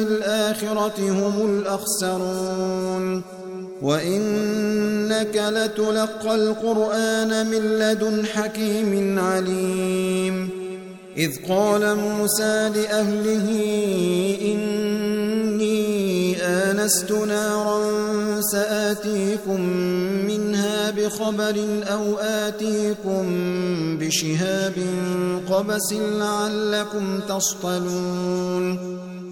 في الآخرة هم الأخسرون. وإنك لتلقى القرآن من لدن حكيم عليم. إذ قال موسى لأهله إني آنست نارا سآتيكم منها بخبر أو آتيكم بشهاب قبس لعلكم تصطلون.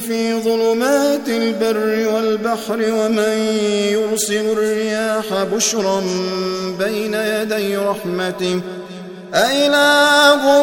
في ظلمات البر والبحر ومن يرسل الرياح بشرا بين يدي رحمته. أإله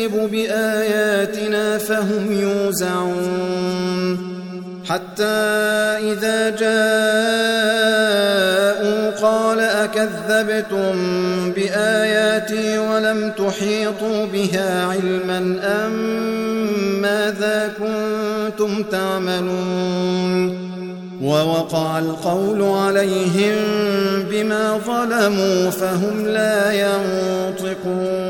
يكذب بآياتنا فهم يوزعون. حتى إذا جاءوا قال أكذبتم بآياتي ولم تحيطوا بها علما أم ماذا كنتم تعملون؟ ووقع القول عليهم بما ظلموا فهم لا ينطقون.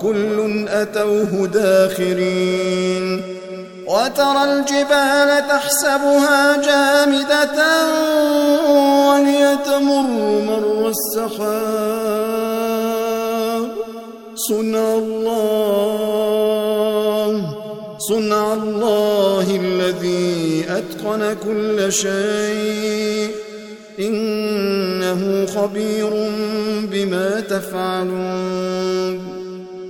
وكل أتوه داخرين وترى الجبال تحسبها جامدة وهي تمر مر السحاب. صنع الله صنع الله الذي أتقن كل شيء. إنه خبير بما تفعلون.